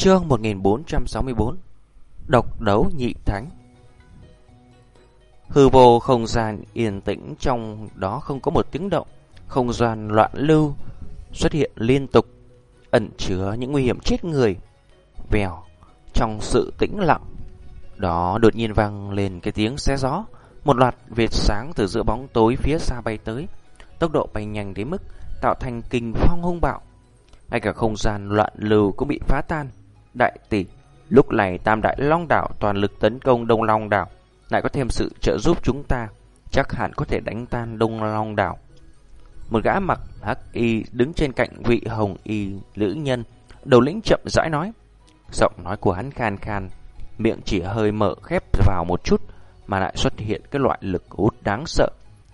Chương 1464 Độc đấu nhị thánh. Hư vô không gian yên tĩnh, trong đó không có một tiếng động, Không gian loạn lưu xuất hiện liên tục, Ẩn chứa những nguy hiểm chết người, Vèo trong sự tĩnh lặng. Đó đột nhiên vang lên cái tiếng xé gió, Một loạt vệt sáng từ giữa bóng tối phía xa bay tới, Tốc độ bay nhanh đến mức tạo thành kinh phong hung bạo. Ngay cả không gian loạn lưu cũng bị phá tan. Đại tỷ, Lúc này Tam Đại Long Đảo toàn lực tấn công Đông Long Đảo Lại có thêm sự trợ giúp chúng ta, Chắc hẳn có thể đánh tan Đông Long Đảo Một gã mặc hắc y đứng trên cạnh vị hồng y lữ nhân, Đầu lĩnh chậm rãi nói. Giọng nói của hắn khan khan, Miệng chỉ hơi mở khép vào một chút, Mà lại xuất hiện cái loại lực hút đáng sợ.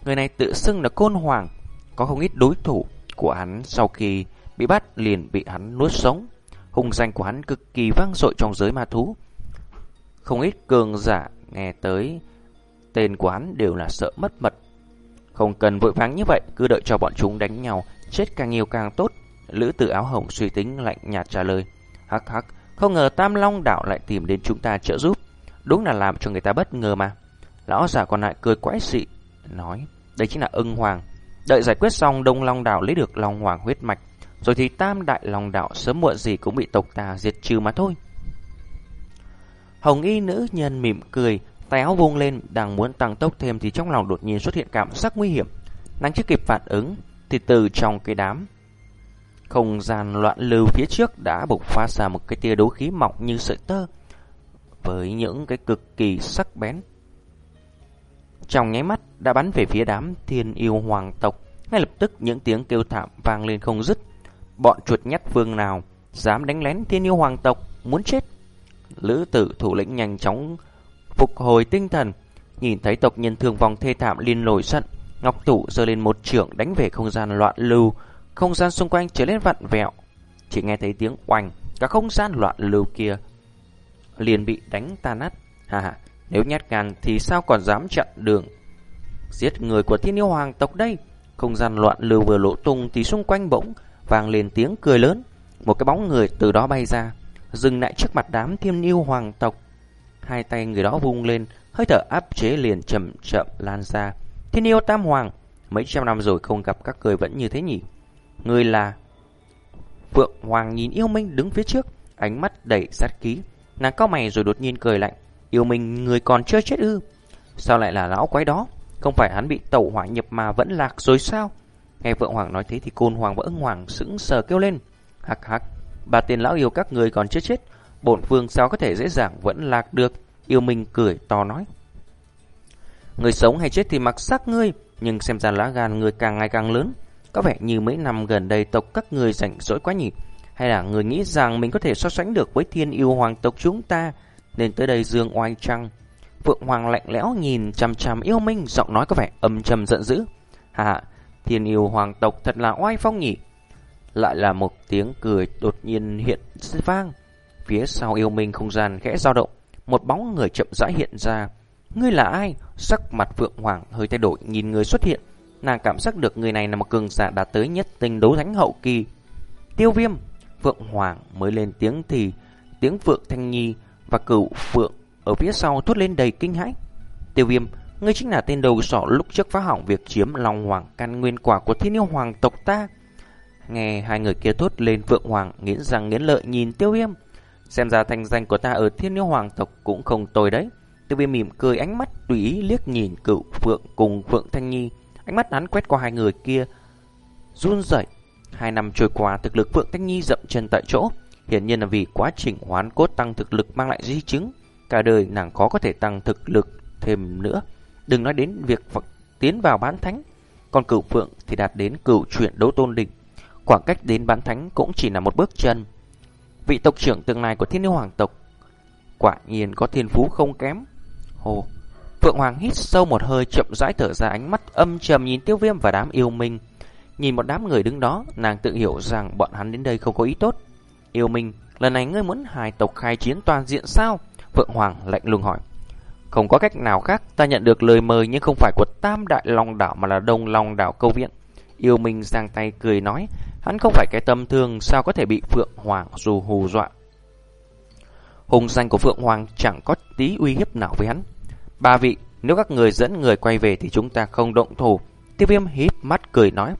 Người này tự xưng là côn hoàng, Có không ít đối thủ của hắn sau khi bị bắt liền bị hắn nuốt sống. Hùng danh của hắn cực kỳ vang dội trong giới ma thú. Không ít cường giả nghe tới tên của hắn đều là sợ mất mật. Không cần vội vàng như vậy, cứ đợi cho bọn chúng đánh nhau, chết càng nhiều càng tốt. Lữ tử áo hồng suy tính lạnh nhạt trả lời. Hắc hắc, không ngờ Tam Long đảo lại tìm đến chúng ta trợ giúp. Đúng là làm cho người ta bất ngờ mà. Lão giả còn lại cười quái dị, nói, đây chính là ưng hoàng. Đợi giải quyết xong Đông Long đảo lấy được Long Hoàng huyết mạch, rồi thì tam đại lòng đạo sớm muộn gì cũng bị tộc ta diệt trừ mà thôi. Hồng y nữ nhân mỉm cười, tay áo vung lên, đang muốn tăng tốc thêm thì trong lòng đột nhiên xuất hiện cảm giác nguy hiểm. Nàng chưa kịp phản ứng, thì từ trong cái đám không gian loạn lưu phía trước đã bộc phát ra một cái tia đấu khí mỏng như sợi tơ với những cái cực kỳ sắc bén. Trong nháy mắt đã bắn về phía đám thiên yêu hoàng tộc, ngay lập tức những tiếng kêu thảm vang lên không dứt. Bọn chuột nhắt vương nào dám đánh lén thiên yêu hoàng tộc, muốn chết. Lữ tử thủ lĩnh nhanh chóng phục hồi tinh thần, nhìn thấy tộc nhân thương vong thê thảm liên nổi giận. Ngọc Tủ giơ lên một trưởng đánh về không gian loạn lưu, không gian xung quanh trở lên vặn vẹo. Chỉ nghe thấy tiếng oanh, cả không gian loạn lưu kia liền bị đánh tan nát. Hà hà, nếu nhát gan thì sao còn dám chặn đường giết người của thiên yêu hoàng tộc đây? Không gian loạn lưu vừa lộ tung thì xung quanh bỗng vang lên tiếng cười lớn. Một cái bóng người từ đó bay ra, dừng lại trước mặt đám thiên yêu hoàng tộc. Hai tay người đó vung lên, hơi thở áp chế liền chậm chậm lan ra. Thiên yêu tam hoàng, mấy trăm năm rồi không gặp các cười vẫn như thế nhỉ? Người là... Phượng Hoàng nhìn yêu minh đứng phía trước, ánh mắt đầy sát ký. Nàng cao mày rồi đột nhiên cười lạnh. Yêu minh người còn chưa chết ư? Sao lại là lão quái đó? Không phải hắn bị tẩu hỏa nhập mà vẫn lạc rồi sao? Nghe Phượng Hoàng nói thế thì Côn Hoàng và ưng Hoàng sững sờ kêu lên. Hắc hắc, bà tiền lão yêu các người còn chưa chết. Bổn vương sao có thể dễ dàng vẫn lạc được? Yêu Minh cười to nói. Người sống hay chết thì mặc sắc ngươi, nhưng xem ra lá gan người càng ngày càng lớn. Có vẻ như mấy năm gần đây tộc các người rảnh rỗi quá nhỉ? Hay là người nghĩ rằng mình có thể so sánh được với thiên yêu hoàng tộc chúng ta, nên tới đây dương oai trăng? Phượng Hoàng lạnh lẽo nhìn chằm chằm yêu minh, giọng nói có vẻ âm trầm giận dữ. Hà, thiên yêu hoàng tộc thật là oai phong nhỉ. Lại là một tiếng cười đột nhiên hiện vang. Phía sau yêu minh không gian khẽ dao động, một bóng người chậm rãi hiện ra. Ngươi là ai? Sắc mặt Phượng Hoàng hơi thay đổi nhìn người xuất hiện. Nàng cảm giác được người này là một cường giả đã tới nhất tinh đấu thánh hậu kỳ. Tiêu viêm, Phượng Hoàng mới lên tiếng thì tiếng Phượng Thanh Nhi và cửu Phượng ở phía sau thốt lên đầy kinh hãi. Tiêu viêm, ngươi chính là tên đầu sỏ lúc trước phá hỏng việc chiếm Long Hoàng căn nguyên quả của thiên yêu hoàng tộc ta. Nghe hai người kia thốt lên Vượng Hoàng nghiến răng nghiến lợi nhìn tiêu viêm. Xem ra thanh danh của ta ở thiên yêu hoàng tộc cũng không tồi đấy. Tiêu viêm mỉm cười, ánh mắt tùy ý liếc nhìn cựu Phượng cùng Phượng Thanh Nhi. Ánh mắt hắn quét qua hai người kia. run rẩy Hai năm trôi qua, thực lực Phượng Thanh Nhi dậm chân tại chỗ. Hiển nhiên là vì quá trình hoán cốt tăng thực lực mang lại di chứng. Cả đời nàng khó có thể tăng thực lực thêm nữa. Đừng nói đến việc tiến vào bán thánh. Còn cửu phượng thì đạt đến cửu chuyển đấu tôn đỉnh. Khoảng cách đến bán thánh cũng chỉ là một bước chân. Vị tộc trưởng tương lai của thiên yêu hoàng tộc quả nhiên có thiên phú không kém. Hồ Phượng Hoàng hít sâu một hơi chậm rãi thở ra ánh mắt âm trầm nhìn tiêu viêm và đám yêu minh. Nhìn một đám người đứng đó, nàng tự hiểu rằng bọn hắn đến đây không có ý tốt. Yêu minh, lần này ngươi muốn hài tộc khai chiến toàn diện sao? Phượng Hoàng lạnh lùng hỏi. Không có cách nào khác, ta nhận được lời mời nhưng không phải của Tam Đại Long Đảo mà là Đông Long Đảo Câu Viện. Yêu Minh giang tay cười nói, hắn không phải cái tâm thương sao có thể bị Phượng Hoàng dù hù dọa. Hùng danh của Phượng Hoàng chẳng có tí uy hiếp nào với hắn. Ba vị, nếu các người dẫn người quay về thì chúng ta không động thủ. Tiêu viêm híp mắt cười nói.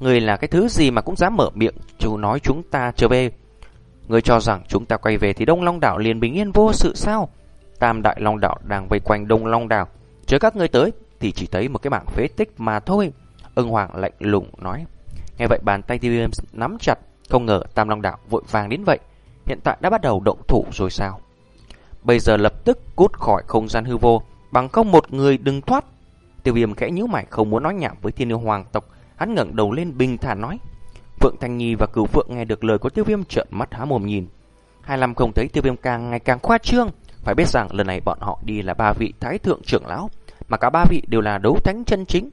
Người là cái thứ gì mà cũng dám mở miệng, chú nói chúng ta trở về. Người cho rằng chúng ta quay về thì Đông Long Đảo liền bình yên vô sự sao? Tam Đại Long Đảo đang vây quanh Đông Long Đảo. Chờ các ngươi tới thì chỉ thấy một cái mảng phế tích mà thôi. Ưng Hoàng lạnh lùng nói. Nghe vậy bàn tay tiêu viêm nắm chặt, không ngờ Tam Long Đảo vội vàng đến vậy. Hiện tại đã bắt đầu động thủ rồi sao? Bây giờ lập tức cút khỏi không gian hư vô, bằng không một người đừng thoát. Tiêu viêm khẽ nhíu mày không muốn nói nhảm với thiên yêu hoàng tộc, hắn ngẩng đầu lên bình thản nói. Phượng Thanh Nhi và Cửu Phượng nghe được lời của Tiêu Viêm trợn mắt há mồm nhìn. Hai năm không thấy Tiêu Viêm càng ngày càng khoa trương, phải biết rằng lần này bọn họ đi là ba vị thái thượng trưởng lão, mà cả ba vị đều là đấu thánh chân chính.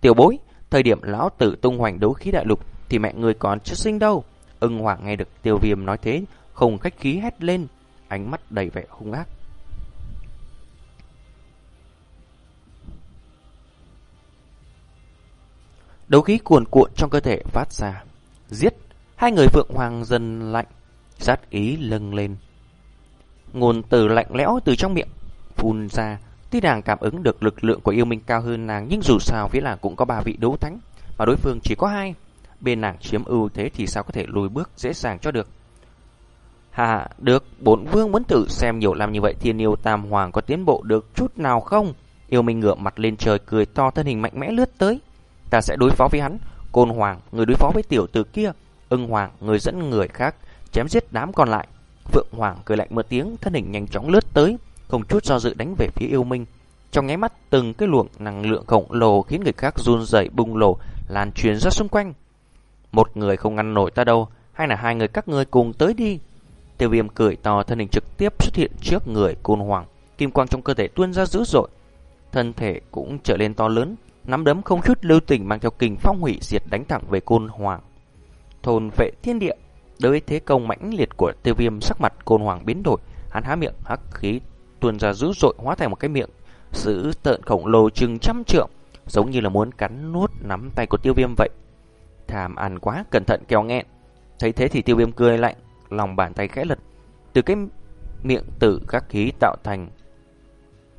Tiểu Bối, thời điểm lão tử tung hoành đấu khí đại lục thì mẹ người còn chưa sinh đâu. Ưng Hoàng nghe được Tiêu Viêm nói thế, không khách khí hét lên, ánh mắt đầy vẻ hung ác. Đấu khí cuồn cuộn trong cơ thể phát ra. Giết! Hai người Phượng Hoàng dần lạnh, sát ý lâng lên. Ngôn từ lạnh lẽo từ trong miệng, phun ra. Tuy nàng cảm ứng được lực lượng của yêu minh cao hơn nàng, nhưng dù sao phía nàng cũng có ba vị đấu thánh, mà đối phương chỉ có hai. Bên nàng chiếm ưu thế thì sao có thể lùi bước dễ dàng cho được. Hà, được, bốn vương muốn tự xem nhiều làm như vậy thiên yêu tam hoàng có tiến bộ được chút nào không? Yêu minh ngựa mặt lên trời cười to thân hình mạnh mẽ lướt tới. Ta sẽ đối phó với hắn, Côn Hoàng, người đối phó với tiểu tử kia, ưng Hoàng, người dẫn người khác, chém giết đám còn lại. Phượng Hoàng cười lạnh một tiếng, thân hình nhanh chóng lướt tới, không chút do dự đánh về phía yêu minh. Trong nháy mắt, từng cái luồng năng lượng khổng lồ khiến người khác run rẩy bùng nổ, lan truyền ra xung quanh. Một người không ngăn nổi ta đâu, hay là hai người các ngươi cùng tới đi. Tiêu viêm cười to thân hình trực tiếp xuất hiện trước người côn hoàng, kim quang trong cơ thể tuôn ra dữ dội. Thân thể cũng trở lên to lớn, nắm đấm không chút lưu tình mang theo kình phong hủy diệt đánh thẳng về côn hoàng. Thôn vệ thiên địa, đối với thế công mãnh liệt của tiêu viêm sắc mặt côn hoàng biến đổi, hắn há miệng hắc khí tuôn ra dữ dội hóa thành một cái miệng giữ tợn khổng lồ chừng trăm trượng, giống như là muốn cắn nuốt nắm tay của tiêu viêm vậy. Thàm ăn quá, cẩn thận kéo nghẹn. Thấy thế thì tiêu viêm cười lạnh, lòng bàn tay khẽ lật. Từ cái miệng tử các khí tạo thành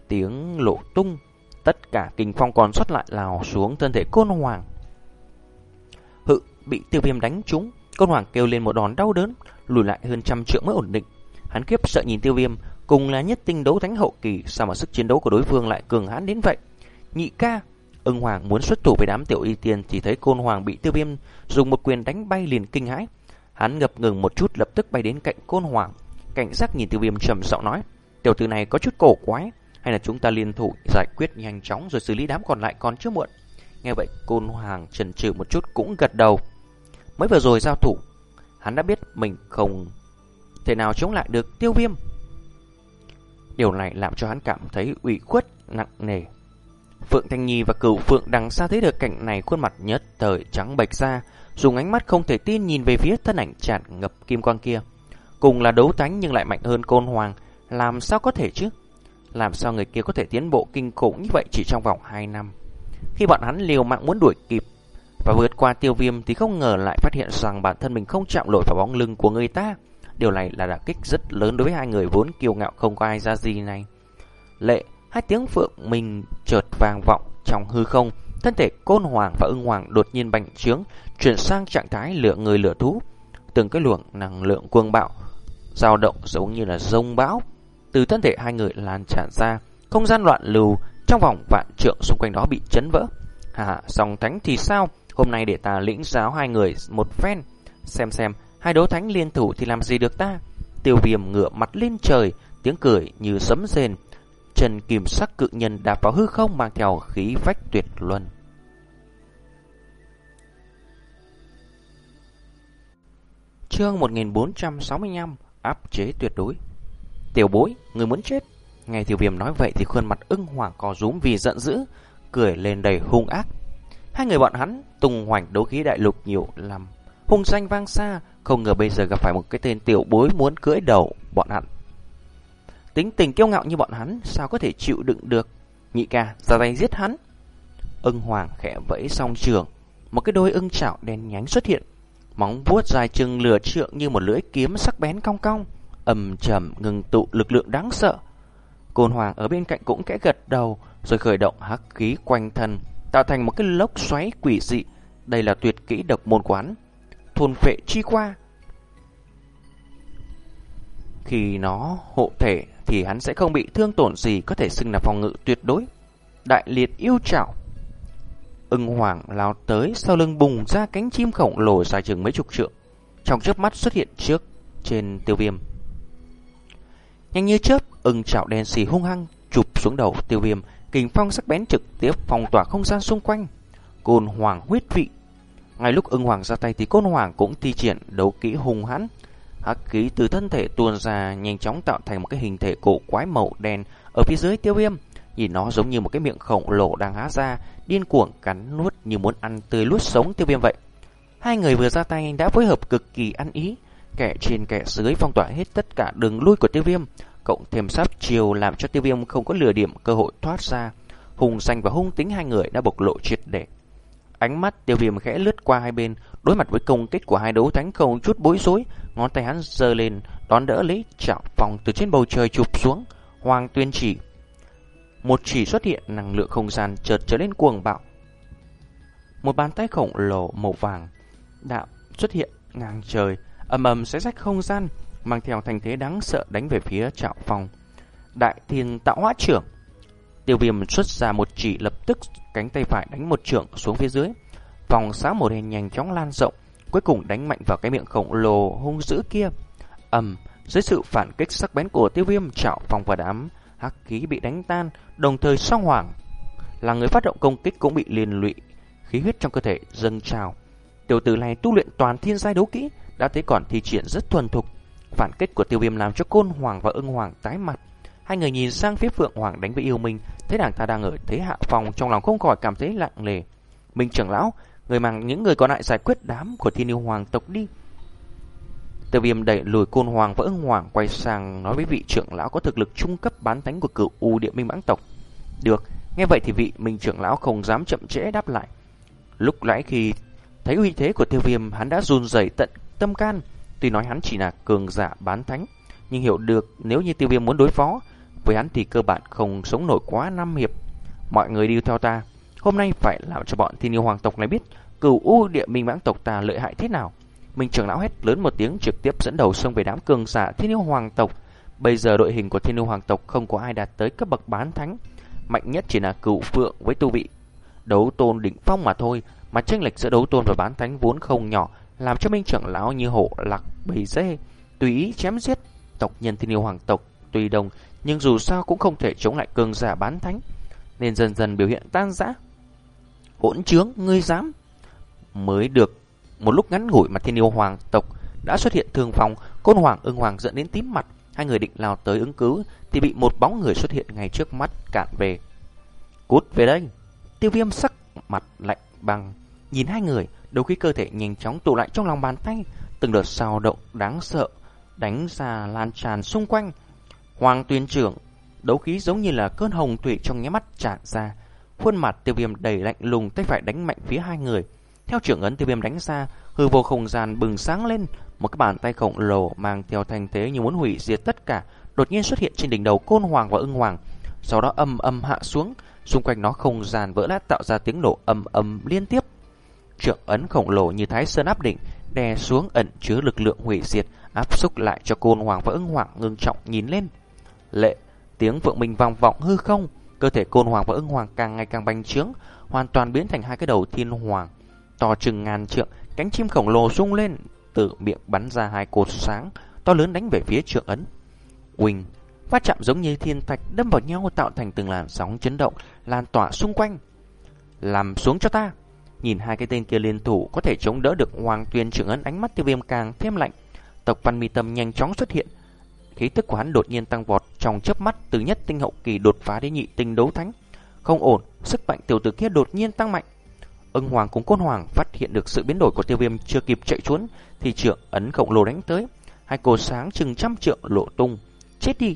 tiếng lộ tung, Tất cả kinh phong còn xuất lại lào xuống thân thể côn hoàng. Hự bị tiêu viêm đánh trúng, côn hoàng kêu lên một đòn đau đớn, lùi lại hơn trăm trượng mới ổn định. Hắn kiếp sợ nhìn tiêu viêm, cùng là nhất tinh đấu thánh hậu kỳ, sao mà sức chiến đấu của đối phương lại cường hãn đến vậy? Nhị ca, ưng hoàng muốn xuất thủ với đám tiểu y tiên chỉ thấy côn hoàng bị tiêu viêm dùng một quyền đánh bay liền kinh hãi. Hắn ngập ngừng một chút lập tức bay đến cạnh côn hoàng, cảnh giác nhìn tiêu viêm trầm giọng nói, tiểu tử này có chút cổ quái, hay là chúng ta liên thủ giải quyết nhanh chóng rồi xử lý đám còn lại còn chưa muộn. Nghe vậy Côn Hoàng chần chừ một chút cũng gật đầu. Mới vừa rồi giao thủ, hắn đã biết mình không thể nào chống lại được tiêu viêm. Điều này làm cho hắn cảm thấy ủy khuất nặng nề. Phượng Thanh Nhi và cửu Phượng đằng xa thấy được cảnh này khuôn mặt nhất thời trắng bệch ra, dùng ánh mắt không thể tin nhìn về phía thân ảnh tràn ngập kim quang kia. Cùng là đấu tánh nhưng lại mạnh hơn Côn Hoàng, làm sao có thể chứ? Làm sao người kia có thể tiến bộ kinh khủng như vậy chỉ trong vòng 2 năm Khi bọn hắn liều mạng muốn đuổi kịp và vượt qua tiêu viêm thì không ngờ lại phát hiện rằng bản thân mình không chạm lội vào bóng lưng của người ta. Điều này là đả kích rất lớn đối với hai người vốn kiêu ngạo không có ai ra gì này. Lệ, hai tiếng phượng mình chợt vang vọng trong hư không. Thân thể côn hoàng và ưng hoàng đột nhiên bành trướng Chuyển sang trạng thái lửa người lửa thú. Từng cái luồng năng lượng cuồng bạo dao động giống như là rông bão từ thân thể hai người lan tràn ra, không gian loạn lưu trong vòng vạn trượng xung quanh đó bị chấn vỡ. Hà, song thánh thì sao? Hôm nay để ta lĩnh giáo hai người một phen, xem xem hai đấu thánh liên thủ thì làm gì được ta? Tiêu viêm ngựa mặt lên trời, tiếng cười như sấm rền. Trần kìm sắc cự nhân đạp vào hư không mang theo khí phách tuyệt luân. Chương 1465 Áp chế tuyệt đối Tiểu bối, người muốn chết. Nghe tiểu viêm nói vậy thì khuôn mặt ưng hoàng co rúm vì giận dữ, cười lên đầy hung ác. Hai người bọn hắn tung hoành đấu khí đại lục nhiều lắm. Hung danh vang xa, không ngờ bây giờ gặp phải một cái tên tiểu bối muốn cưỡi đầu bọn hắn. Tính tình kiêu ngạo như bọn hắn, sao có thể chịu đựng được? Nhị ca, ra tay giết hắn. Ưng hoàng khẽ vẫy song trường, một cái đôi ưng chảo đen nhánh xuất hiện. Móng vuốt dài chừng lửa trượng như một lưỡi kiếm sắc bén cong cong ầm trầm ngừng tụ lực lượng đáng sợ. Côn Hoàng ở bên cạnh cũng kẽ gật đầu, rồi khởi động hắc khí quanh thân, tạo thành một cái lốc xoáy quỷ dị. Đây là tuyệt kỹ độc môn quán, thôn phệ chi qua. Khi nó hộ thể thì hắn sẽ không bị thương tổn gì có thể xưng là phòng ngự tuyệt đối. Đại liệt yêu trảo. Ưng hoàng lao tới sau lưng bùng ra cánh chim khổng lồ dài chừng mấy chục trượng. Trong chớp mắt xuất hiện trước trên tiêu viêm. Nhanh như chớp, ưng chảo đen xì hung hăng chụp xuống đầu tiêu viêm, kình phong sắc bén trực tiếp phong tỏa không gian xung quanh. Côn hoàng huyết vị. Ngay lúc ưng hoàng ra tay thì côn hoàng cũng thi triển đấu kỹ hùng hãn, Hắc khí từ thân thể tuôn ra nhanh chóng tạo thành một cái hình thể cổ quái màu đen ở phía dưới tiêu viêm. Nhìn nó giống như một cái miệng khổng lồ đang há ra, điên cuồng cắn nuốt như muốn ăn tươi nuốt sống tiêu viêm vậy. Hai người vừa ra tay đã phối hợp cực kỳ ăn ý, kẻ trên kẻ dưới phong tỏa hết tất cả đường lui của tiêu viêm, cộng thêm sắp chiều làm cho tiêu viêm không có lừa điểm cơ hội thoát ra. Hùng danh và hung tính hai người đã bộc lộ triệt để. Ánh mắt tiêu viêm khẽ lướt qua hai bên, đối mặt với công kích của hai đấu thánh không chút bối rối, ngón tay hắn giơ lên, đón đỡ lấy chảo phòng từ trên bầu trời chụp xuống, hoàng tuyên chỉ. Một chỉ xuất hiện năng lượng không gian chợt trở lên cuồng bạo. Một bàn tay khổng lồ màu vàng đạo xuất hiện ngang trời, ầm ầm xé rách không gian, mang theo thành thế đáng sợ đánh về phía trạo phòng. Đại thiên tạo hóa trưởng Tiêu viêm xuất ra một chỉ lập tức cánh tay phải đánh một trưởng xuống phía dưới. Vòng sáng màu đen nhanh chóng lan rộng, cuối cùng đánh mạnh vào cái miệng khổng lồ hung dữ kia. ầm, dưới sự phản kích sắc bén của tiêu viêm trạo phòng và đám, hắc khí bị đánh tan, đồng thời song hoàng. Là người phát động công kích cũng bị liền lụy, khí huyết trong cơ thể dâng trào. Tiểu tử này tu luyện toàn thiên giai đấu kỹ, đã thấy còn thi triển rất thuần thục. Phản kích của tiêu viêm làm cho côn hoàng và ưng hoàng tái mặt. Hai người nhìn sang phía Phượng Hoàng đánh với yêu Minh, thấy đảng ta đang ở thế hạ phòng trong lòng không khỏi cảm thấy lặng lề. Minh trưởng lão, người mang những người còn lại giải quyết đám của thiên yêu hoàng tộc đi. Tiêu viêm đẩy lùi côn hoàng và ưng hoàng quay sang nói với vị trưởng lão có thực lực trung cấp bán thánh của cựu U địa minh mãng tộc. Được, nghe vậy thì vị minh trưởng lão không dám chậm trễ đáp lại. Lúc nãy khi thấy uy thế của tiêu viêm hắn đã run rẩy tận tâm can. Tuy nói hắn chỉ là cường giả bán thánh, nhưng hiểu được nếu như tiêu viêm muốn đối phó, với hắn thì cơ bản không sống nổi quá năm hiệp. Mọi người đi theo ta. Hôm nay phải làm cho bọn thiên yêu hoàng tộc này biết cửu u địa minh mãng tộc ta lợi hại thế nào. Minh trưởng lão hét lớn một tiếng trực tiếp dẫn đầu xông về đám cường giả thiên yêu hoàng tộc. Bây giờ đội hình của thiên yêu hoàng tộc không có ai đạt tới cấp bậc bán thánh. Mạnh nhất chỉ là cửu phượng với tu vị đấu tôn đỉnh phong mà thôi. Mà tranh lệch giữa đấu tôn và bán thánh vốn không nhỏ, làm cho minh trưởng lão như hổ lạc bầy dê, tùy ý chém giết tộc nhân thiên yêu hoàng tộc tùy đồng nhưng dù sao cũng không thể chống lại cường giả bán thánh, nên dần dần biểu hiện tan rã. Hỗn trướng, ngươi dám? Mới được một lúc ngắn ngủi mà thiên yêu hoàng tộc đã xuất hiện thương phòng, côn hoàng ưng hoàng dẫn đến tím mặt. Hai người định lao tới ứng cứu thì bị một bóng người xuất hiện ngay trước mắt cạn về. Cút về đây! Tiêu viêm sắc mặt lạnh băng. Nhìn hai người, đầu khi cơ thể nhanh chóng tụ lại trong lòng bàn tay. Từng đợt sao động đáng sợ đánh ra lan tràn xung quanh. Hoàng tuyên trưởng, đấu khí giống như là cơn hồng thủy trong nháy mắt tràn ra. Khuôn mặt tiêu viêm đầy lạnh lùng tay phải đánh mạnh phía hai người. Theo trưởng ấn tiêu viêm đánh ra, hư vô không gian bừng sáng lên. Một cái bàn tay khổng lồ mang theo thành thế như muốn hủy diệt tất cả, đột nhiên xuất hiện trên đỉnh đầu côn hoàng và ưng hoàng. Sau đó âm âm hạ xuống, xung quanh nó không gian vỡ lát tạo ra tiếng nổ âm âm liên tiếp. Trưởng ấn khổng lồ như thái sơn áp đỉnh, đè xuống ẩn chứa lực lượng hủy diệt, áp xúc lại cho côn hoàng và ưng hoàng ngưng trọng nhìn lên. Lệ, tiếng vượng mình vang vọng hư không, cơ thể côn hoàng và ưng hoàng càng ngày càng bành trướng, hoàn toàn biến thành hai cái đầu thiên hoàng. To chừng ngàn trượng, cánh chim khổng lồ rung lên, từ miệng bắn ra hai cột sáng, to lớn đánh về phía trượng ấn. Quỳnh, phát chạm giống như thiên thạch đâm vào nhau tạo thành từng làn sóng chấn động, lan tỏa xung quanh. Làm xuống cho ta! Nhìn hai cái tên kia liên thủ có thể chống đỡ được hoàng tuyên trưởng ấn ánh mắt tiêu viêm càng thêm lạnh. Tộc văn mi tâm nhanh chóng xuất hiện, khí tức của hắn đột nhiên tăng vọt trong chớp mắt từ nhất tinh hậu kỳ đột phá đến nhị tinh đấu thánh. Không ổn, sức mạnh tiểu tử kia đột nhiên tăng mạnh. Ưng Hoàng cùng Côn Hoàng phát hiện được sự biến đổi của Tiêu Viêm chưa kịp chạy trốn thì trượng ấn khổng lồ đánh tới, hai cột sáng chừng trăm trượng lộ tung. Chết đi.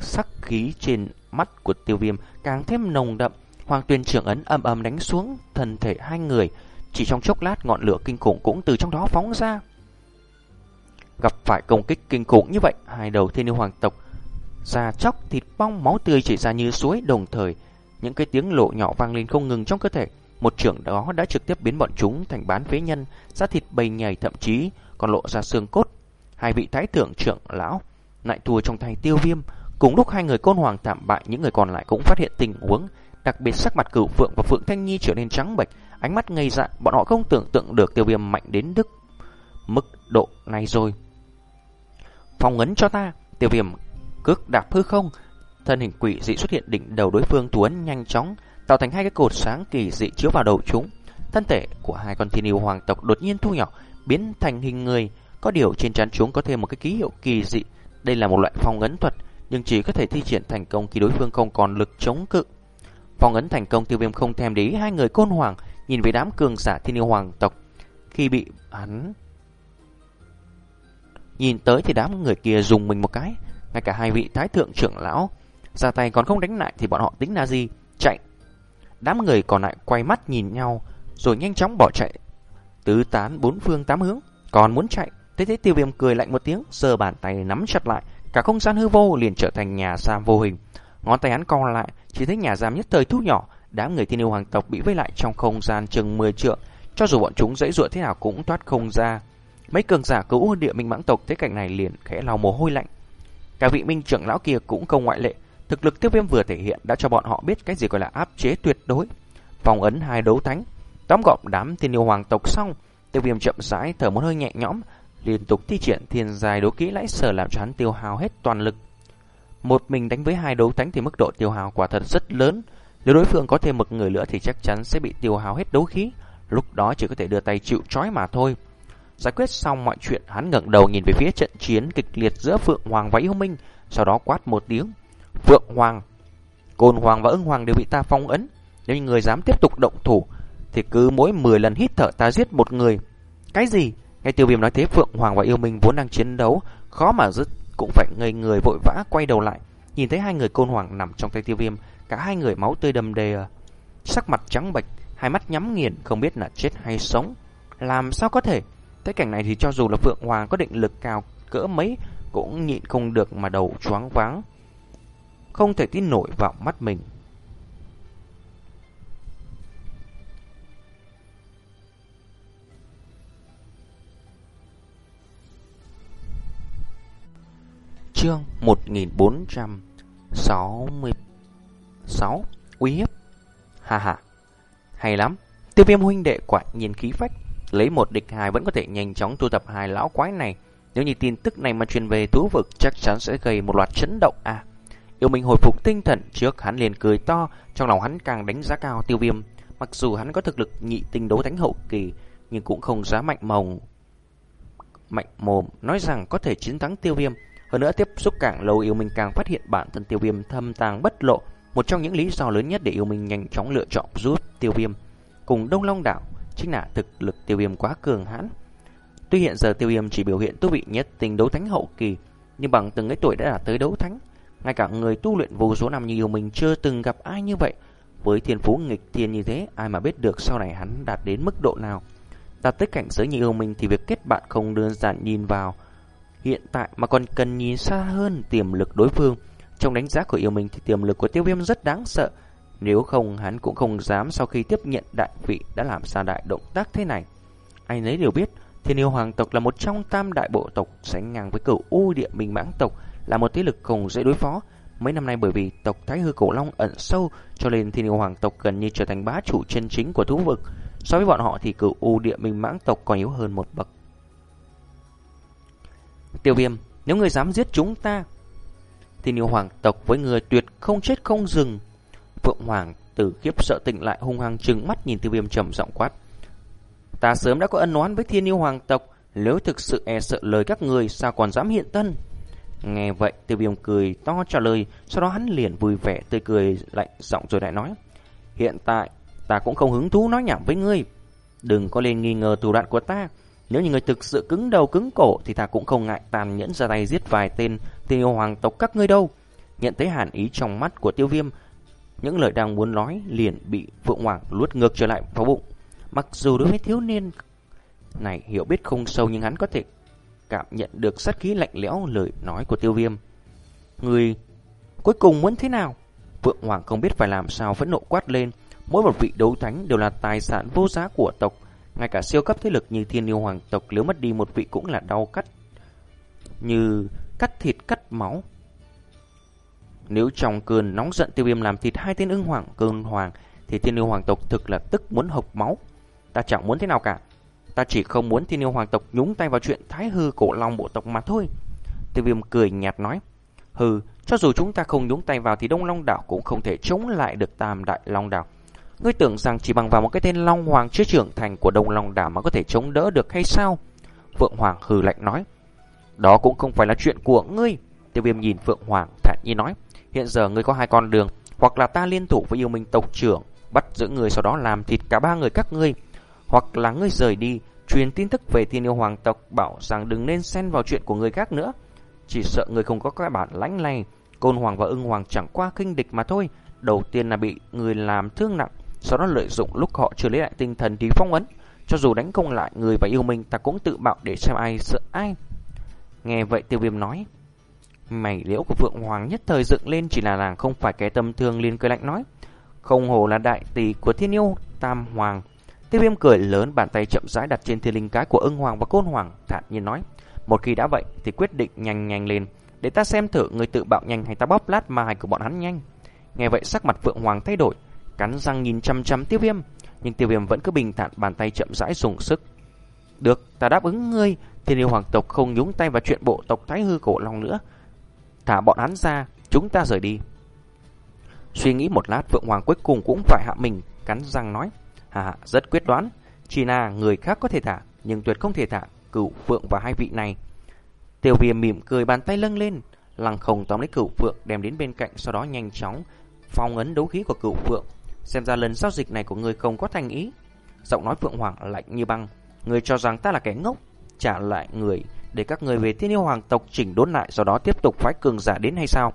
Sắc khí trên mắt của Tiêu Viêm càng thêm nồng đậm, Hoàng Tuyên trưởng ấn âm ầm đánh xuống thân thể hai người, chỉ trong chốc lát ngọn lửa kinh khủng cũng từ trong đó phóng ra. Gặp phải công kích kinh khủng như vậy, hai đầu thiên yêu hoàng tộc da chóc thịt bong máu tươi chảy ra như suối đồng thời những cái tiếng lộ nhỏ vang lên không ngừng trong cơ thể. Một trưởng đó đã trực tiếp biến bọn chúng thành bán phế nhân, da thịt bầy nhầy thậm chí còn lộ ra xương cốt. Hai vị thái thượng trưởng lão lại thua trong tay tiêu viêm. Cùng lúc hai người côn hoàng tạm bại, những người còn lại cũng phát hiện tình huống. Đặc biệt sắc mặt cửu phượng và phượng thanh nhi trở nên trắng bệch, ánh mắt ngây dại, bọn họ không tưởng tượng được tiêu viêm mạnh đến đức mức độ này rồi. Phong ấn cho ta, tiêu viêm cước đạp hư không, thân hình quỷ dị xuất hiện đỉnh đầu đối phương tuấn nhanh chóng, tạo thành hai cái cột sáng kỳ dị chiếu vào đầu chúng. Thân thể của hai con thiên yêu hoàng tộc đột nhiên thu nhỏ, biến thành hình người, có điều trên trán chúng có thêm một cái ký hiệu kỳ dị. Đây là một loại phong ấn thuật, nhưng chỉ có thể thi triển thành công khi đối phương không còn lực chống cự. Phong ấn thành công tiêu viêm không thèm để ý hai người côn hoàng, nhìn về đám cường giả thiên yêu hoàng tộc. Khi bị hắn nhìn tới thì đám người kia dùng mình một cái, ngay cả hai vị thái thượng trưởng lão ra tay còn không đánh lại thì bọn họ tính là gì? Chạy. Đám người còn lại quay mắt nhìn nhau rồi nhanh chóng bỏ chạy. Tứ tán bốn phương tám hướng, còn muốn chạy. Thế thế tiêu viêm cười lạnh một tiếng, giơ bàn tay nắm chặt lại, cả không gian hư vô liền trở thành nhà giam vô hình. Ngón tay hắn co lại, chỉ thấy nhà giam nhất thời thu nhỏ, đám người thiên yêu hoàng tộc bị vây lại trong không gian chừng 10 trượng, cho dù bọn chúng dãy dụa thế nào cũng thoát không ra. Mấy cường giả cứu địa minh mãng tộc thấy cảnh này liền khẽ lau mồ hôi lạnh. Cả vị minh trưởng lão kia cũng không ngoại lệ, Thực lực tiêu viêm vừa thể hiện đã cho bọn họ biết cái gì gọi là áp chế tuyệt đối. phòng ấn hai đấu thánh, tóm gọn đám thiên yêu hoàng tộc xong, tiêu viêm chậm rãi thở một hơi nhẹ nhõm, liên tục thi triển thiên dài đấu kỹ lãi sở làm cho hắn tiêu hao hết toàn lực. Một mình đánh với hai đấu thánh thì mức độ tiêu hao quả thật rất lớn. Nếu đối phương có thêm một người nữa thì chắc chắn sẽ bị tiêu hao hết đấu khí. Lúc đó chỉ có thể đưa tay chịu trói mà thôi. Giải quyết xong mọi chuyện, hắn ngẩng đầu nhìn về phía trận chiến kịch liệt giữa Phượng Hoàng và Yêu Minh, sau đó quát một tiếng. Phượng Hoàng, Côn Hoàng và Ưng Hoàng đều bị ta phong ấn. Nếu như người dám tiếp tục động thủ, thì cứ mỗi 10 lần hít thở ta giết một người. Cái gì? Ngay tiêu viêm nói thế Phượng Hoàng và Yêu Minh vốn đang chiến đấu, khó mà dứt cũng phải ngây người vội vã quay đầu lại. Nhìn thấy hai người Côn Hoàng nằm trong tay tiêu viêm, cả hai người máu tươi đầm đề, sắc mặt trắng bệch, hai mắt nhắm nghiền không biết là chết hay sống. Làm sao có thể? Thấy cảnh này thì cho dù là Phượng Hoàng có định lực cao cỡ mấy cũng nhịn không được mà đầu choáng váng, không thể tin nổi vào mắt mình. Chương 1466 Uy hiếp. Hà hà Hay lắm. Tiêu viêm huynh đệ quả nhìn khí phách. Lấy một địch hai vẫn có thể nhanh chóng thu tập hai lão quái này Nếu như tin tức này mà truyền về thú vực Chắc chắn sẽ gây một loạt chấn động à Yêu Minh hồi phục tinh thần trước hắn liền cười to, trong lòng hắn càng đánh giá cao tiêu viêm. Mặc dù hắn có thực lực nhị tinh đấu thánh hậu kỳ, nhưng cũng không dám mạnh mồng. Mạnh mồm nói rằng có thể chiến thắng tiêu viêm. Hơn nữa tiếp xúc càng lâu yêu minh càng phát hiện bản thân tiêu viêm thâm tàng bất lộ. Một trong những lý do lớn nhất để yêu minh nhanh chóng lựa chọn rút tiêu viêm. Cùng Đông Long Đảo chính là thực lực tiêu viêm quá cường hãn. Tuy hiện giờ tiêu viêm chỉ biểu hiện tu vị nhất tình đấu thánh hậu kỳ, nhưng bằng từng ấy tuổi đã đạt tới đấu thánh. Ngay cả người tu luyện vô số năm như yêu mình chưa từng gặp ai như vậy. Với thiên phú nghịch thiên như thế, ai mà biết được sau này hắn đạt đến mức độ nào. Đạt tới cảnh giới như yêu mình thì việc kết bạn không đơn giản nhìn vào hiện tại mà còn cần nhìn xa hơn tiềm lực đối phương. Trong đánh giá của yêu mình thì tiềm lực của tiêu viêm rất đáng sợ. Nếu không hắn cũng không dám sau khi tiếp nhận đại vị đã làm ra đại động tác thế này. Ai nấy đều biết thiên yêu hoàng tộc là một trong tam đại bộ tộc sánh ngang với cửu u địa minh mãng tộc là một thế lực không dễ đối phó. Mấy năm nay bởi vì tộc Thái Hư Cổ Long ẩn sâu cho nên thiên yêu hoàng tộc gần như trở thành bá chủ chân chính của thú vực. So với bọn họ thì cửu u địa minh mãng tộc còn yếu hơn một bậc. Tiêu viêm, nếu người dám giết chúng ta, thiên yêu hoàng tộc với người tuyệt không chết không dừng. Phượng hoàng từ khiếp sợ tỉnh lại hung hăng trừng mắt nhìn tiêu viêm trầm giọng quát. Ta sớm đã có ân oán với thiên yêu hoàng tộc, nếu thực sự e sợ lời các người sao còn dám hiện tân. Nghe vậy tiêu viêm cười to trả lời Sau đó hắn liền vui vẻ tươi cười lạnh giọng rồi lại nói Hiện tại ta cũng không hứng thú nói nhảm với ngươi Đừng có lên nghi ngờ thủ đoạn của ta Nếu như người thực sự cứng đầu cứng cổ Thì ta cũng không ngại tàn nhẫn ra tay giết vài tên tiêu hoàng tộc các ngươi đâu Nhận thấy hàn ý trong mắt của tiêu viêm những lời đang muốn nói liền bị Phượng Hoàng luốt ngược trở lại vào bụng Mặc dù đối với thiếu niên này hiểu biết không sâu, nhưng hắn có thể cảm nhận được sát khí lạnh lẽo, lời nói của tiêu viêm. Người cuối cùng muốn thế nào? Vượng Hoàng không biết phải làm sao vẫn nộ quát lên. Mỗi một vị đấu thánh đều là tài sản vô giá của tộc. Ngay cả siêu cấp thế lực như thiên yêu hoàng tộc, nếu mất đi một vị cũng là đau cắt. Như cắt thịt cắt máu. Nếu trong cơn nóng giận tiêu viêm làm thịt hai tên ưng hoàng cơn hoàng thì thiên yêu hoàng tộc thực là tức muốn hộc máu. Ta chẳng muốn thế nào cả. Ta chỉ không muốn thiên yêu hoàng tộc nhúng tay vào chuyện thái hư cổ long bộ tộc mà thôi. Tiêu viêm cười nhạt nói. Hừ, cho dù chúng ta không nhúng tay vào thì Đông Long Đảo cũng không thể chống lại được Tam Đại Long Đảo. Ngươi tưởng rằng chỉ bằng vào một cái tên Long Hoàng chưa trưởng thành của Đông Long Đảo mà có thể chống đỡ được hay sao? Phượng Hoàng hừ lạnh nói. Đó cũng không phải là chuyện của ngươi. Tiêu viêm nhìn Phượng Hoàng thản nhiên nói. Hiện giờ ngươi có hai con đường. Hoặc là ta liên thủ với yêu minh tộc trưởng. Bắt giữ người sau đó làm thịt cả ba người các ngươi. Hoặc là ngươi rời đi. Truyền tin tức về thiên yêu hoàng tộc, bảo rằng đừng nên xen vào chuyện của người khác nữa. Chỉ sợ người không có các bản lãnh này. Côn Hoàng và ưng Hoàng chẳng qua khinh địch mà thôi. Đầu tiên là bị người làm thương nặng. Sau đó lợi dụng lúc họ chưa lấy lại tinh thần thì phong ấn. Cho dù đánh công lại người và yêu mình ta cũng tự bạo để xem ai sợ ai. Nghe vậy tiêu viêm nói. Mày liễu của Phượng Hoàng nhất thời dựng lên chỉ là nàng không phải cái tâm thương liên cười lạnh nói. Không hồ là đại tỷ của thiên yêu Tam Hoàng. Tiêu viêm cười lớn bàn tay chậm rãi đặt trên thiên linh cái của ưng Hoàng và côn Hoàng thản nhiên nói. Một khi đã vậy thì quyết định nhanh nhanh lên. Để ta xem thử người tự bạo nhanh hay ta bóp lát mai của bọn hắn nhanh. Nghe vậy sắc mặt Phượng Hoàng thay đổi. Cắn răng nhìn chăm chăm tiêu viêm. Nhưng tiêu viêm vẫn cứ bình thản bàn tay chậm rãi dùng sức. Được, ta đáp ứng ngươi. Thiên yêu hoàng tộc không nhúng tay vào chuyện bộ tộc Thái Hư Cổ Long nữa. Thả bọn hắn ra, chúng ta rời đi. Suy nghĩ một lát Phượng Hoàng cuối cùng cũng phải hạ mình, cắn răng nói. Hà, rất quyết đoán. Chỉ là người khác có thể thả, nhưng tuyệt không thể thả cửu Phượng và hai vị này. Tiêu viêm mỉm cười bàn tay lâng lên, lăng không tóm lấy cửu Phượng đem đến bên cạnh, sau đó nhanh chóng phong ấn đấu khí của cửu Phượng. Xem ra lần giao dịch này của người không có thành ý. Giọng nói Phượng Hoàng lạnh như băng. Người cho rằng ta là kẻ ngốc, trả lại người để các người về thiên yêu hoàng tộc chỉnh đốn lại, sau đó tiếp tục phái cường giả đến hay sao?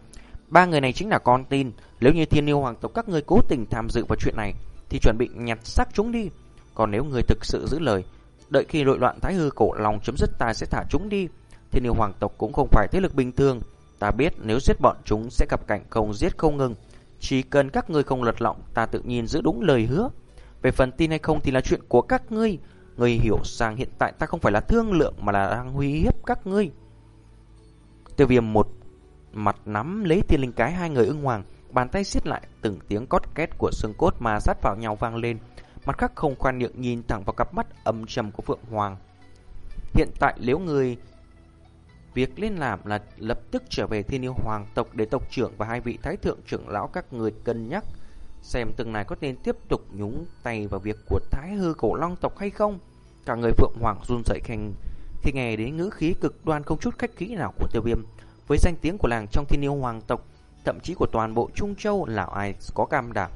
Ba người này chính là con tin. Nếu như thiên yêu hoàng tộc các người cố tình tham dự vào chuyện này, thì chuẩn bị nhặt xác chúng đi. Còn nếu người thực sự giữ lời, đợi khi nội loạn thái hư cổ lòng chấm dứt ta sẽ thả chúng đi. Thiên yêu hoàng tộc cũng không phải thế lực bình thường. Ta biết nếu giết bọn chúng sẽ gặp cảnh không giết không ngừng. Chỉ cần các ngươi không lật lọng, ta tự nhiên giữ đúng lời hứa. Về phần tin hay không thì là chuyện của các ngươi. Ngươi hiểu rằng hiện tại ta không phải là thương lượng mà là đang huy hiếp các ngươi. Tiêu viêm một mặt nắm lấy tiên linh cái hai người ưng hoàng, bàn tay siết lại từng tiếng cót két của xương cốt mà sát vào nhau vang lên. Mặt khác không khoan nhượng nhìn thẳng vào cặp mắt âm trầm của Phượng Hoàng. Hiện tại nếu người Việc lên làm là lập tức trở về thiên yêu hoàng tộc để tộc trưởng và hai vị thái thượng trưởng lão các người cân nhắc xem từng này có nên tiếp tục nhúng tay vào việc của thái hư cổ long tộc hay không. Cả người phượng hoàng run rẩy khanh khi nghe đến ngữ khí cực đoan không chút khách khí nào của tiêu viêm. Với danh tiếng của làng trong thiên yêu hoàng tộc, thậm chí của toàn bộ Trung Châu là ai có cam đảm.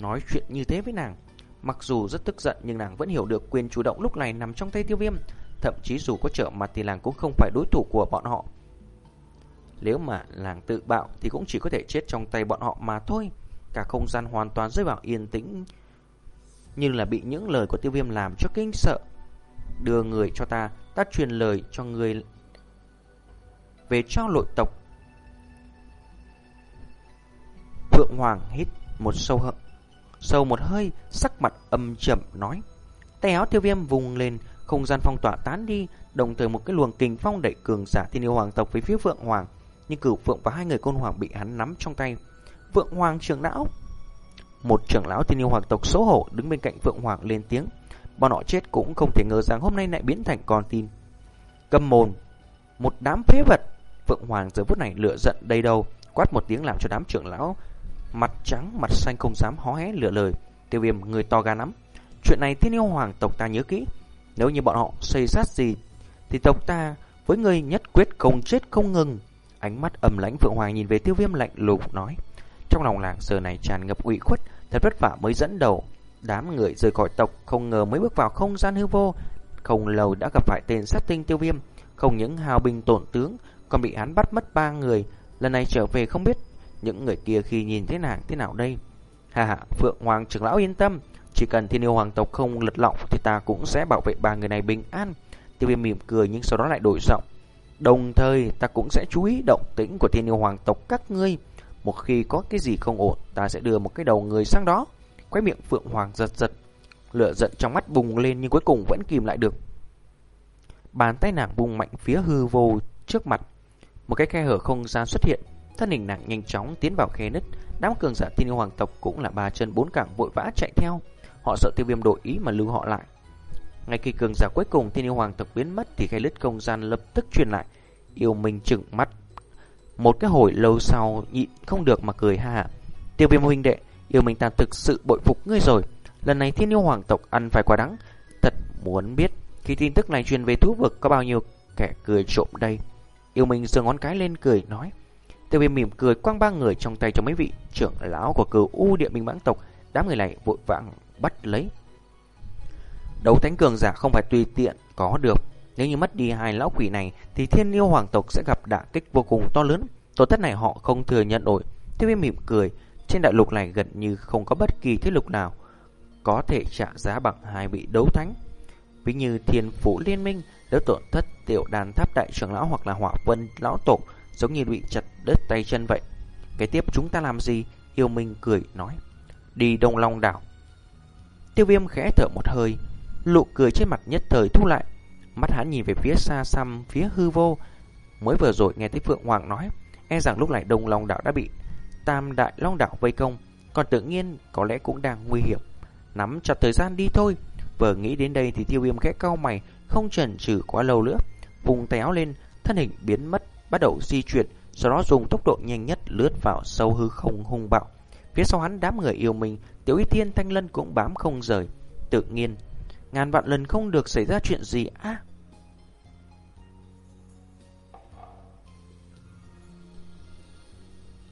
Nói chuyện như thế với nàng, mặc dù rất tức giận nhưng nàng vẫn hiểu được quyền chủ động lúc này nằm trong tay tiêu viêm. Thậm chí dù có trở mặt thì làng cũng không phải đối thủ của bọn họ Nếu mà làng tự bạo thì cũng chỉ có thể chết trong tay bọn họ mà thôi Cả không gian hoàn toàn rơi vào yên tĩnh Như là bị những lời của tiêu viêm làm cho kinh sợ Đưa người cho ta Ta truyền lời cho người Về cho nội tộc Phượng Hoàng hít một sâu hận Sâu một hơi Sắc mặt âm trầm nói Tay áo tiêu viêm vùng lên không gian phong tỏa tán đi, đồng thời một cái luồng kình phong đẩy cường giả thiên yêu hoàng tộc với phía Phượng Hoàng, nhưng cửu Phượng và hai người côn hoàng bị hắn nắm trong tay. Phượng Hoàng trưởng lão, một trưởng lão thiên yêu hoàng tộc xấu hổ đứng bên cạnh Phượng Hoàng lên tiếng, bọn họ chết cũng không thể ngờ rằng hôm nay lại biến thành con tin. Cầm mồn, một đám phế vật. Phượng Hoàng giờ phút này lửa giận đầy đầu, quát một tiếng làm cho đám trưởng lão mặt trắng mặt xanh không dám hó hé lửa lời. Tiêu Viêm người to gan lắm. Chuyện này thiên yêu hoàng tộc ta nhớ kỹ, nếu như bọn họ xây sát gì Thì tộc ta với người nhất quyết không chết không ngừng Ánh mắt ầm lãnh Phượng Hoàng nhìn về tiêu viêm lạnh lùng nói trong lòng làng giờ này tràn ngập ủy khuất, Thật vất vả mới dẫn đầu Đám người rời khỏi tộc Không ngờ mới bước vào không gian hư vô Không lâu đã gặp phải tên sát tinh tiêu viêm, Không những hào bình tổn tướng, Còn bị hắn bắt mất ba người Lần này trở về không biết Những người kia khi nhìn thế nào thế nào đây Hà hà Phượng Hoàng trưởng lão yên tâm chỉ cần thiên yêu hoàng tộc không lật lọng thì ta cũng sẽ bảo vệ ba người này bình an. Tiêu viêm mỉm cười nhưng sau đó lại đổi giọng. Đồng thời ta cũng sẽ chú ý động tĩnh của thiên yêu hoàng tộc các ngươi. Một khi có cái gì không ổn, ta sẽ đưa một cái đầu người sang đó. Quay miệng Phượng Hoàng giật giật. Lửa giận trong mắt bùng lên nhưng cuối cùng vẫn kìm lại được. Bàn tay nàng bùng mạnh phía hư vô trước mặt. Một cái khe hở không gian xuất hiện. Thân hình nàng nhanh chóng tiến vào khe nứt. Đám cường giả thiên yêu hoàng tộc cũng là ba chân bốn cẳng vội vã chạy theo. Họ sợ tiêu viêm đổi ý mà lưu họ lại. Ngay khi cường giả cuối cùng thiên yêu hoàng tộc biến mất thì khe lứt không gian lập tức truyền lại. Yêu Minh chừng mắt. Một cái hồi lâu sau nhịn không được mà cười ha. Tiêu viêm huynh đệ, yêu mình ta thực sự bội phục ngươi rồi. Lần này thiên yêu hoàng tộc ăn phải quả đắng. Thật muốn biết khi tin tức này truyền về thú vực có bao nhiêu kẻ cười trộm đây. Yêu mình giơ ngón cái lên cười nói. Tiêu viêm mỉm cười quăng ba người trong tay cho mấy vị trưởng lão của cửu U địa minh mãng tộc. Đám người này vội vàng bắt lấy. Đấu thánh cường giả không phải tùy tiện có được. Nếu như mất đi hai lão quỷ này thì thiên yêu hoàng tộc sẽ gặp đả kích vô cùng to lớn. Tổn thất này họ không thừa nhận nổi. Tiêu viêm mỉm cười. Trên đại lục này gần như không có bất kỳ thế lục nào có thể trả giá bằng hai vị đấu thánh. Ví như thiên phủ liên minh nếu tổn thất tiểu đàn tháp đại trưởng lão hoặc là hỏa vân lão tổ giống như bị chặt đứt tay chân vậy. Cái tiếp chúng ta làm gì? Yêu Minh cười nói. Đi Đông Long đảo. Tiêu viêm khẽ thở một hơi, lụ cười trên mặt nhất thời thu lại. Mắt hắn nhìn về phía xa xăm, phía hư vô. Mới vừa rồi nghe thấy Phượng Hoàng nói, e rằng lúc này Đông Long Đạo đã bị Tam Đại Long Đạo vây công, còn tự nhiên có lẽ cũng đang nguy hiểm. Nắm chặt thời gian đi thôi. Vừa nghĩ đến đây thì tiêu viêm khẽ cau mày, không chần chừ quá lâu nữa. Vùng tay áo lên, thân hình biến mất, bắt đầu di chuyển, sau đó dùng tốc độ nhanh nhất lướt vào sâu hư không hung bạo. Phía sau hắn đám người yêu mình, Tiểu Y Thiên Thanh Lân cũng bám không rời. Tự nhiên, ngàn vạn lần không được xảy ra chuyện gì á.